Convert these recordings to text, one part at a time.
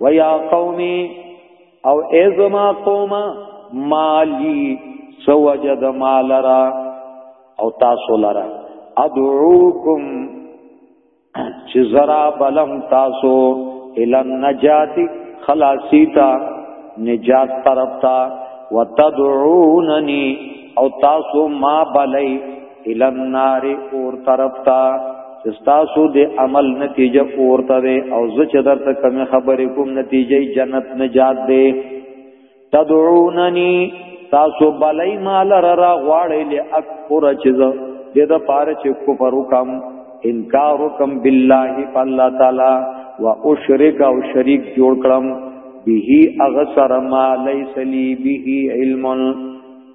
ويا قومي او ازما قوم مالي سوجد مالرا او تاسو لرا ادعوکم چې زرا بلم تاسو الن نجات خلاصیتا نجات طرف تا وتدعونني او تاسو ما بلای الى النار اور طرف تا تاسو د عمل نتیجه اور ته او زه چې درته کوم خبرې کوم نتیجه جنت نجات دی تدعونني تاسو بلای مال را غواړی له اکفر چې زه د د پاره چې کفر وکم انکار وکم بالله الله تعالی وا اشرک او شریک جوړ کړم به اغسر ما ليس لي به علم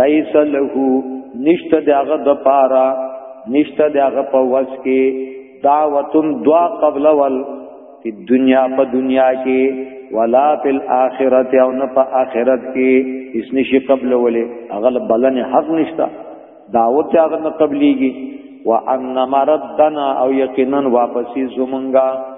لیس له نشته دغه د پارا نشته دغه په وس کې دعوتن دعا قبل ول په دنیا په دنیا کې ولا فی الاخرته او نه په اخرت کې اس نشي قبل ولې اغل بلن حق نشتا دعوت هغه نه قبليږي وان مردنا او یقینا واپسی زمونږه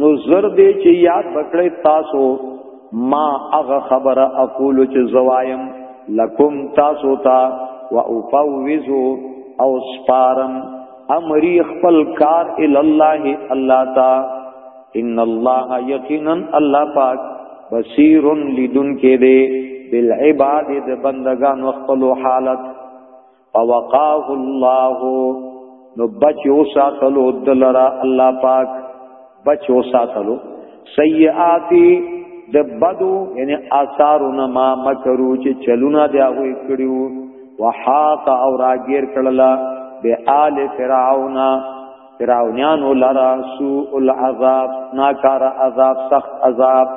نو زر دې چې یاد بکړې تاسو ما هغه خبره اقول چې زوایم لکم تاسو ته وا افوزو او سپارم امری خپل کار ال الله الله تا ان الله یقینا الله پاک بصیر لدن کې دې بالعباد د بندگان خپل حالت فوقاه الله نو بچ وساتلو دلرا الله پاک بچ وساتلو سیئاتی د بدو یعنی آثارنا ما مکرو چې چلونه دی هغه کړیو وحاق او راګیر کړلا به آل فرعون فرعونان لرا سوء العذاب ناکار عذاب سخت عذاب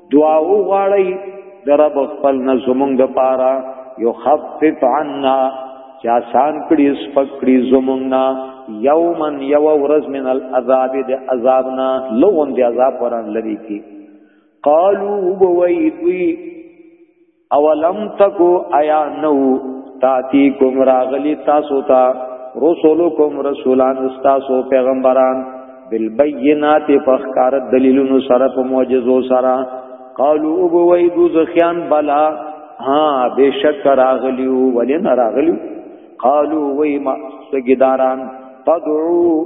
دعا وغواړی در رب خپل نه زمونږ د پاره یو خفف عنا چې آسان کړي سپک کړي زمونږ نه یومن یو ورځ من العذاب د عذابنا لغون د عذاب وران لري کی قالو بوي دوی اولم تکو ایا نو تاتی کوم راغلی تاسو ته رسولکم رسولان تاسو پیغمبران بالبینات فخکار دلیلونو سره په معجزو سره قالو او وای دو زخیان بلا ها بشک راغلیو ولین راغلیو قالو وای ما سګداران تدعو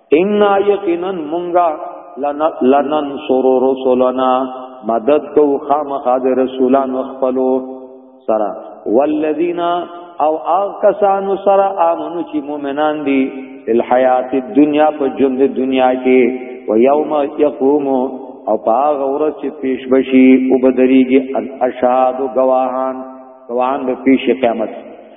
ان یقینا مونږه لننصر رسلنا مدد کو خامخا د رسولان خپلو سره والذین او آغ کسانو سره آمنو چی مومنان دی الحیات الدنیا په ژوند دنیا کې و یوم یقوم او پاغ ورځ چې پیش بشي او بدریږي اشهاد گواهان گواهان به پیش قیامت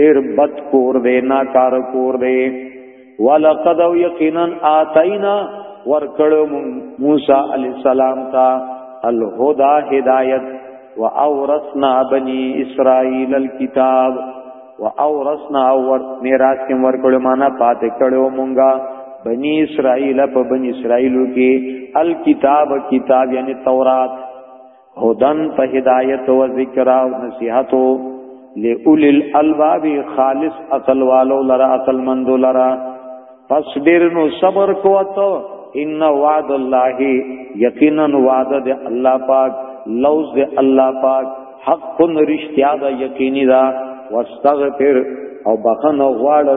ډیر بد کور دی نا کار کور دی ولقد یقینا اتینا ورکړو موسی علی السلام تا الهدى هدایت واورثنا بنی اسرائیل الكتاب واورثنا اور میراث کې ورکړو معنا پاتې کړو مونږه بنی اسرائیل په بنی اسرائیلو کې الکتاب کتاب یعنی تورات هدن په هدایت او ذکر او نصیحت لئول الالباب خالص عقل والو لرا عقل مند لرا فصبر نو صبر کوته ان وعد الله یقینا وعد د الله پاک لوز د الله پاک حق رشتیا دا یقینی دا واستغفر او بخنه غواړه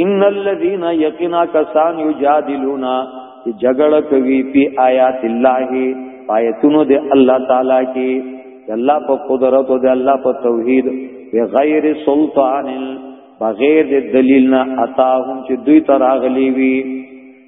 ان الذين يقنا كسان يجادلون جګړه کوي په آیات الله آیتونو د الله تعالی کې الله په قدرت او د الله په توحید بغیر سلطان بغیر د دلیل نه عطا هم چې دوی تراغلی وي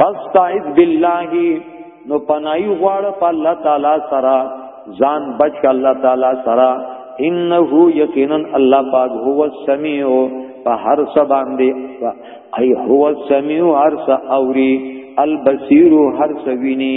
فاستعذ بالله نو پنای غواړه په الله تعالی سره ځان بچ الله تعالی سره انه یقینا الله پاک هو السمیع په هر څه باندې ای هو السمیع هر څه اوري البصیر هر څه ویني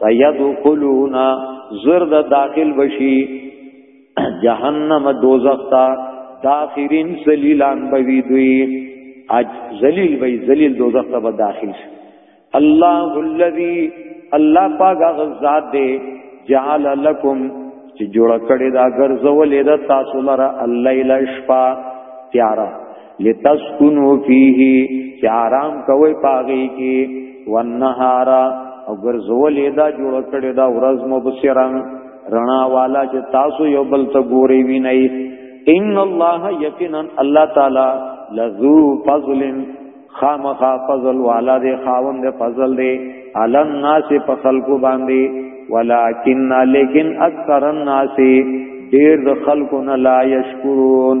سيدخلون زرد داخل بشي جهنم دوزخ تا داخرین سلیلان بوی دوی اج ذلیل بی ذلیل دوزخ تا داخل شي الله الذي الله پاک هغه ذات دی جعل لكم چې جوړ کړی دا ګرځولې دا تاسو لره الليل شپه تیارا لتسكنوا فيه چې آرام کوي پاغي کې والنهار او ګرځولې دا جوړ کړي دا ورځ مبصرن رڼا والا چې تاسو یو بل ته ګوري ویني ان الله یقینا الله تعالی لذو فضل خامخا فضل والا دے خاوند فضل دے علی الناس په خلقو باندې ولکن لیکن اکثر الناس ډیر د خلقو نه لا یشکرون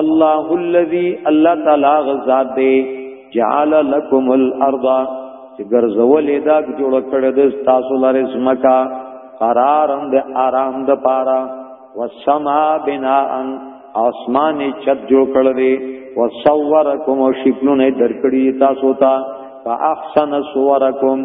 الله الذي الله تعالی غزاد دی جعل لكم الارض چې ګرځولې دا جوړ کړې د تاسو لارې سمکا قرارم د آرام د پارا والسما بناء اسمان چت جوړ کړ دې وصورکم او شکلونه درکړي تاسو ته فاحسن صورکم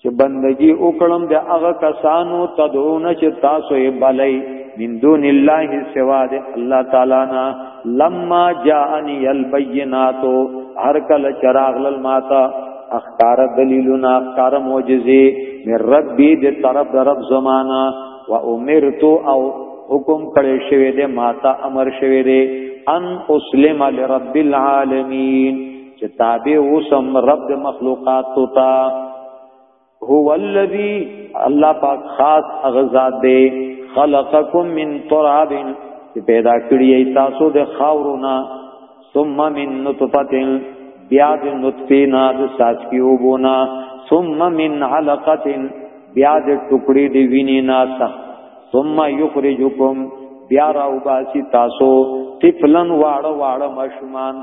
چې بندگی وکړم د هغه کسانو تدعون چې تاسو یې بلای من دون الله سوا د الله تعالی نه لما جاءني البينات هر کله چراغ لل ماتا اختار دلیلنا اختار معجزه من ربي د طرف د رب زمانہ و امرت او حکم کړي شوی د ماتا امر شوی دی ان اسلم لرب العالمین چې تابع اوسم رب د مخلوقات تا هو الذی الله پاک خاص اغزاد دی خلقکم من تراب چې پیدا کړی ای تاسو د خاورونه ثم من نطفه بیا د نطفه نه د ساس کی وبونه ثم من علقه بیا د ټوکړي دی ویني نه ثم یخرجکم بیا راو باسی تاسو طفلن واړه واړه مشمان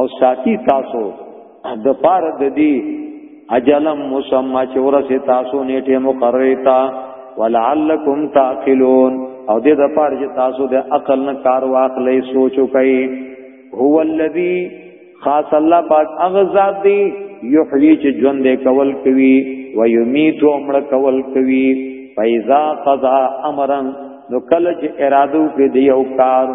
او ساتي تاسو د پار د دې اجلم مسمى چې ورسه تاسو نیټه مقرره تا ولعلکم تعقلون او دې د پار چې تاسو د عقل نه کار واخلې سوچو کوي هو الذی خاص الله پاک هغه ذات دی یحیی چې ژوند کول کوي و یمیت عمر کول کوي فیزا قضا امرن نو کله چې اراده وکړي یو کار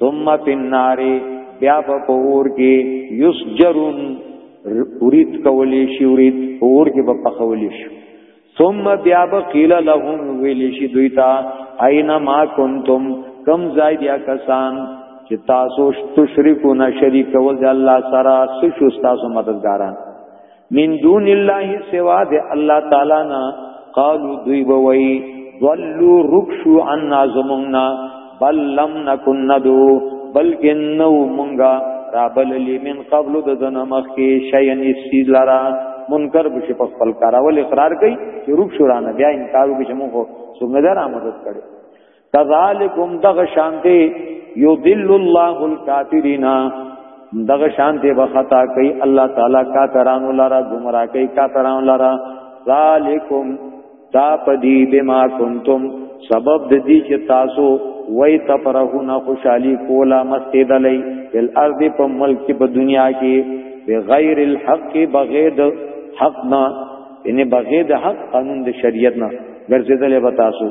ثم فی النار بیا په پور کې یسجرون ورید کولی شي ورید پور کې په پخولی شي ثم بیا بقیل لهم ویلی شي دوی ته اینا ما کنتم کم زای دیا کسان چې تاسو تشریکو نه شریک ول د الله سره سشو تاسو مددګاران من دون الله سوا د الله تعالی نه قالو دوی بوي ضلوا رکشو عنا زمنا بل لم نكن ندو بلکې نو مونږه رابل لی من قبل د دنه مخکې شین اسی لرا منکر بشي په خپل کار اول اقرار کوي چې روک شورانه بیا انکار وکړي چې موږ څنګه درامدت کړي کذالکم دغه شانته یذل الله الکافرین دغه شانته به خطا کوي الله تعالی کافرانو لرا گمراه کوي کافرانو لرا ذالکم دا پدی بما کنتم سبب د دې چې تاسو وای تفرحون خوشحالي کولا مستی دلی بل ارض په ملک په دنیا کې بغیر الحق بغیر حق نه یعنی بغیر حق قانون د شریعت نه ګرځیدل به تاسو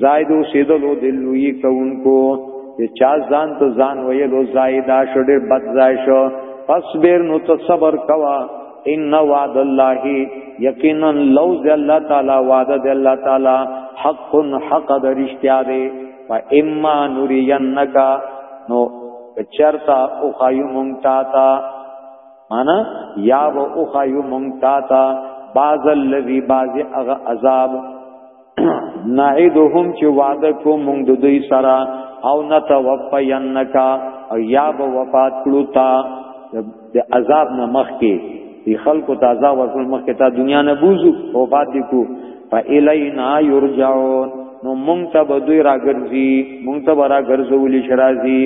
زائد اوسیدلو د لوی کونکو چې چا ځان ته ځان ویلو زائد شډر بد ځای شو فصبر نو ته صبر کوا ان وعد الله یقینا لوز الله تعالی وعده د الله تعالی حق حق د رښتیا دی فاما نرینک نو چرتا او خایو مونتا تا معنا یا و او خایو مونتا تا باز الذی باز اغه عذاب نعیدهم چې وعده کو مونږ د دوی سره او نتوفینک او یا به وفات کړو تا د عذاب نه مخ کې دی خلکو ته عذاب ورکول مخ کې تا دنیا نه بوزو وفات دي کو فإلینا یرجعون نو مونږ ته به دوی راګرځي مونږ ته به راګرځولي شرازي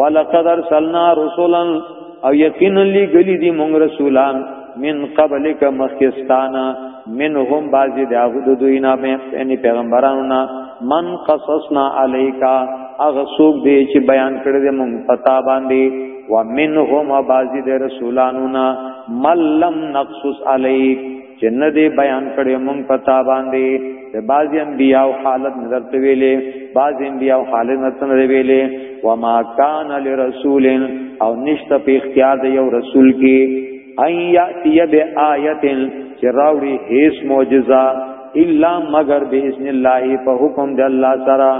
ولقد ارسلنا رسلا او یقینا لګلی دی مونږ رسولان من قبلک مخکستانا منهم بعضی د هغه د دوی نه یعنی پیغمبرانو نه من قصصنا علیکا هغه څوک دی چې بیان کړی دی مونږ پتا باندې ومنهم بعضی د رسولانو نه ملم نقصص علیک چې نه دی بیان کړي مونږ پتا باندې د باز انبیاء حالت نظر ته ویلې باز انبیاء حالت نظر ته ویلې وما کان لرسول او نشته په اختیار د یو رسول کې ان یاتی بیاات چې راوړي هیڅ معجزه الا مگر باذن الله په حکم د الله سره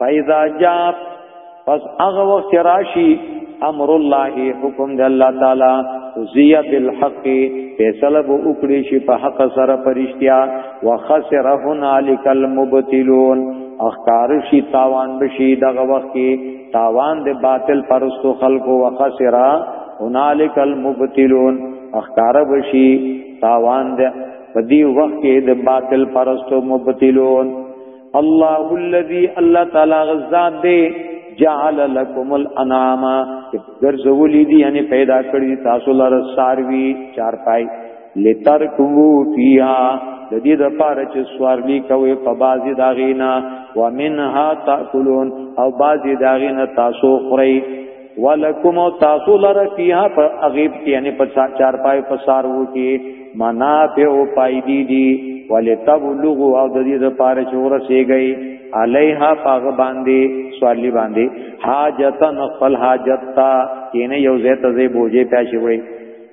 فاذا جاء پس هغه وخت راشي امر الله حکم د الله تعالی قضیه بالحق فیصله به وکړي شي په حق سره پرشتیا وخسر هنالک المبتلون اخکار شي تاوان بشي دغه وخت کې تاوان د باطل پرستو خلقو وخسر هنالک المبتلون اخکار بشي تاوان د په دې وخت کې د باطل پرستو مبتلون الله الذي الله تعالی غزاد دی جعل لكم الانعام ګرځولې دي یعنی پیدا کړی تاسو لپاره ساروی چارپای لترکو فیها د دې د پاره چې سوارلی کوي په بازي داغینا ومنها تاکلون او بازي داغینا تاسو خورئ ولکم او تاسو لره فیها په اغیب کې یعنی په چار پای په سارو کې منافع او پایدی دی ولتبلغوا او د دې لپاره چې ورسیږي علیها پاغ باندې سوالی باندې حاجتن خپل حاجت تا کینه یو زیت زی بوجه پیاشي وړي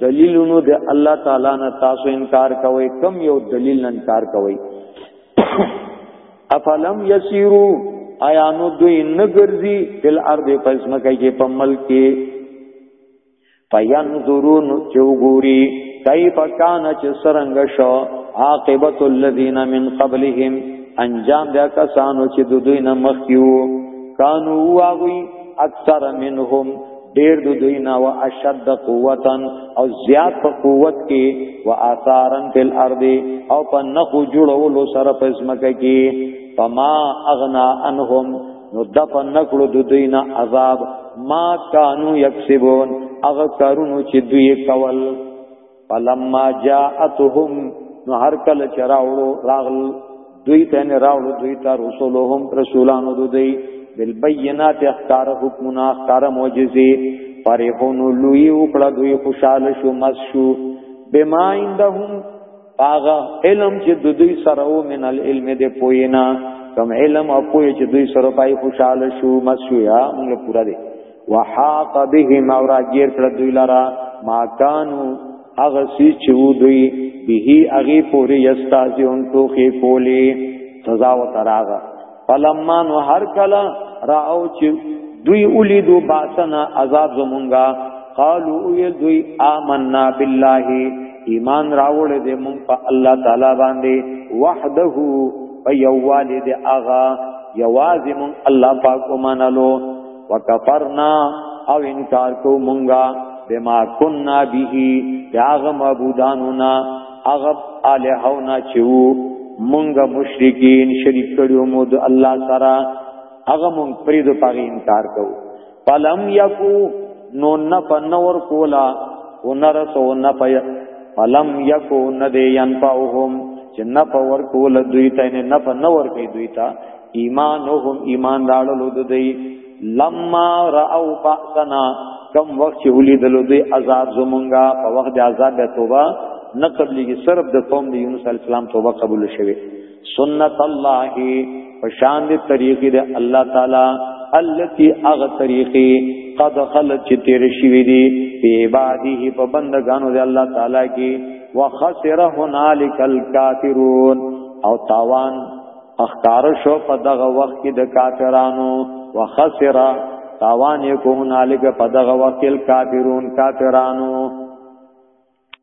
دلیلونو د الله تعالی نه تاسو انکار کوئ کم یو دلیل نه انکار کوئ افلم یسیرو آیا نو دوی نګرځي تل ارض پسمه کوي چې په ملک کې فینظرون چوغوري کیف کان چې سرنګ شو عاقبت الذین من قبلهم انجام دا کسانو چې دوی نه مخکیو کانو واغوی اکثر منهم ډیر د دوی نه او اشد قوتا او زیات په قوت کې و آثارن فل ارض او په نخو جوړولو سره په اسمکه کې فما اغنا انهم نو د په نکړو د دوی نه عذاب ما کانو یکسبون هغه کارونو چې دوی کول فلما جاءتهم نو هر کله چراوړو راغل دوی ته نه راوړو دوی ته رسولهم رسولانو دوی بالبينات اختار حکمنا اختار معجزه فرحون لوی وکړه دوی خوشاله شو مس شو بما عندهم پاغه علم چې د دوی سره او من العلم دې پوینا کم علم او پوی چې دوی سره پای خوشاله شو مس شو یا موږ پورا دې وحاق بهم او راګیر کړ دوی لرا ما کانو هغه سی چې وو دوی به هغه پوری یستازون توخی کولی سزا و تراغه فلما نو هر کلا راو چې دوی اولیدو باسنا عذاب زمونږه قالو ویل دوی آمنا بالله ایمان راوړ دې مونږ په الله تعالی باندې وحده په یو والد اغا یوازې مونږ الله پاک ومنلو وکفرنا او انکار کو مونږه بما كنا به داغ معبودانونا اغب الہونا چو مونږه مشرکین شریک کړو مو د الله سره هغه مونږ پرې د پاره انکار کو فلم یکو نو نه پنور کولا ونرسو نه پي فلم یکو نه دی ينفعهم چې نه پور کول دوی ته نه پنور کوي دوی ته ایمانهم ایمان راړلو د دی لما راو باسنا کم وخت چې ولیدلو دی عذاب زمونږه په وخت د عذاب توبه نه قبلېږي صرف د قوم د یونس علی السلام توبه قبول شوه سنت الله پشان دې طریقې د الله تعالی التي اغ طریقې قد خلت چې تیر شوې دي په عباده په بندگانو د الله تعالی کې وخسر هنالک الکافرون او تاوان اختار شو په دغه وخت کې د کافرانو وخسر تاوان یې کو هنالک په دغه وخت کې کافرون کافرانو